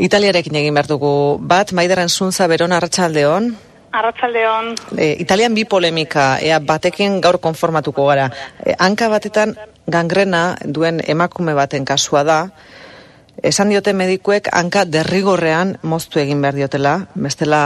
Italiarekin egin behar dugu bat, maidaren zuntza beron arratsaldeon. Arratsaldeon. E, Italian bi polemika, ea batekin gaur konformatuko gara. E, hanka batetan gangrena duen emakume baten kasua da, esan diote medikuek hanka derrigorrean moztu egin behar diotela, bestela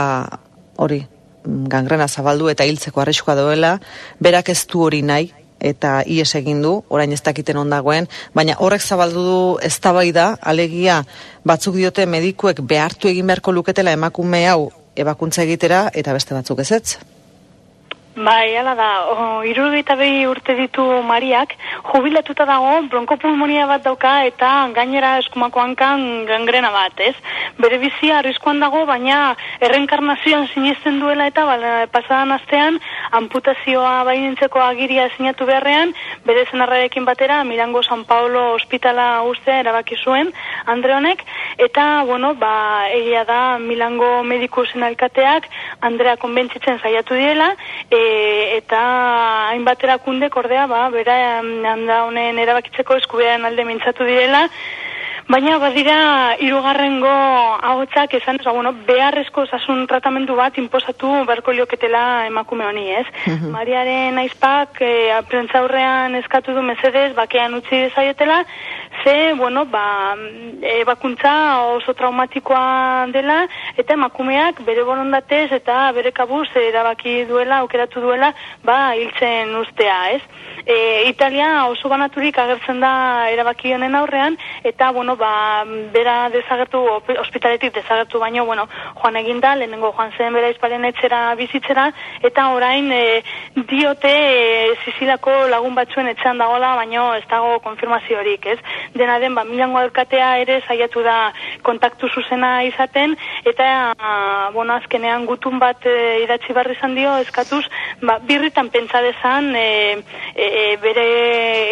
hori gangrena zabaldu eta hiltzeko arriskoa doela, berak ez du hori nahi, eta ies egin du, orain ez dakiten ondagoen, baina horrek zabaldu du eztabaida alegia batzuk diote medikuek behartu egin beharko luketela emakume hau ebakuntza egitera eta beste batzuk ezetz. Bai, ala da, irurogeita behi urte ditu Mariak, jubilatuta dago, bronkopulmonia bat dauka eta gainera eskumako hankan gangrena bat, ez? Bere bizia arriskoan dago, baina errenkarnazioan sinesten duela eta bala, pasadan astean amputazioa bainintzeko agiria sinatu beharrean, bere zenarrarekin batera, Mirango San Paulo ospitala ustea erabaki zuen, Andre honek, eta, bueno, ba, egia da, Milango mediku zenalkateak, Andrea konbentzitzen saiatu diela, e, eta hainbat erakunde kordea, ba, bera handa honen erabakitzeko eskubiaren alde mintzatu direla, Baina badira hirugarrengo ahotsak esan, oza, bueno, beharrezko osasun tratamendu bat inposatu berko lioketela emakume honi, ez? Mhm. Mariaren aizpak e, aurrean eskatu du mesedez, bakean utzi dezaietela, ze, bueno, ba, ebakuntza oso traumatikoa dela, eta emakumeak bere borondatez eta bere kabuz erabaki duela, aukeratu duela, ba, hiltzen ustea, ez? E, Italia oso banaturik agertzen da erabaki honen aurrean, eta, bueno, ba, bera desagertu, ospitaletik desagertu baino, bueno, joan eginda, lehenengo joan zen bera izparen etxera bizitzera, eta orain e, diote e, zizilako lagun batzuen etxean dagoela, baino ez dago konfirmaziorik, ez? Dena den, ba, milango alkatea ere saiatu da kontaktu zuzena izaten, eta, a, bueno, azkenean gutun bat e, idatzi barri izan dio, eskatuz, ba, birritan pentsa dezan, e, e, e, bere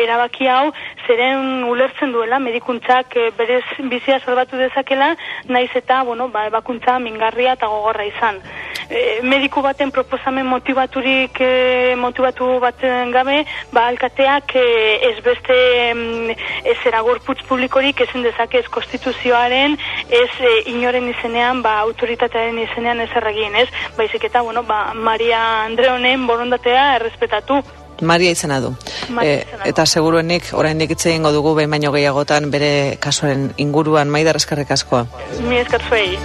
erabaki hau zeren ulertzen duela medikuntzak e, berez bizia salbatu dezakela naiz eta bueno ba ebakuntza mingarria eta gogorra izan. E, mediku baten proposamen motivaturik e, motivatu baten gabe ba alkateak e, ez beste mm, ez eragorputz publikorik ezin dezake ez konstituzioaren ez e, inoren izenean ba autoritatearen izenean ez erregin ez? Baizik eta bueno ba Maria Andreonen borondatea errespetatu Maria izena du. Eh, eta seguruenik, oraindik hitz egingo dugu behin baino gehiagotan bere kasuaren inguruan maidar eskarrik askoa. Mi eskarzuei.